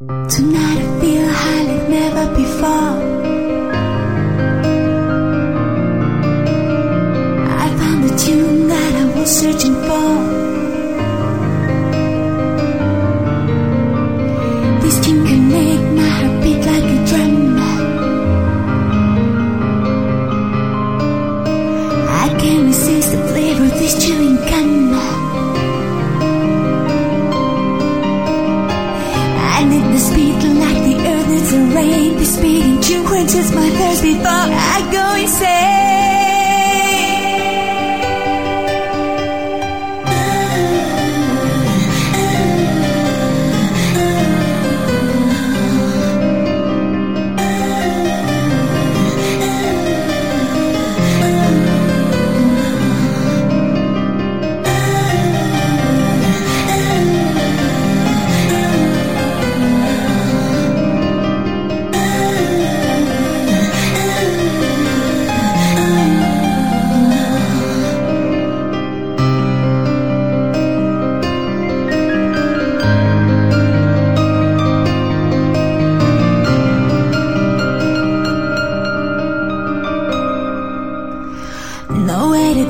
Tonight I feel high like never before. I found the tune that I was searching for. Rain. The speeding tune quenches my thirst before I go insane.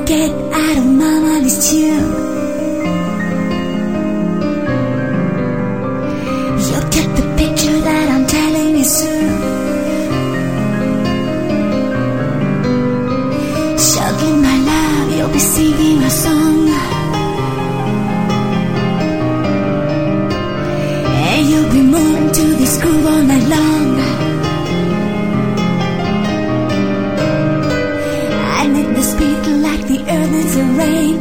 Get out of my mind is tune. You'll get the picture that I'm telling you soon. Shouting my love, you'll be singing a song. And you'll be moving to this groove all night long.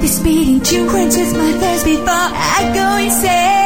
The speeding tune quenches my thirst before I go insane.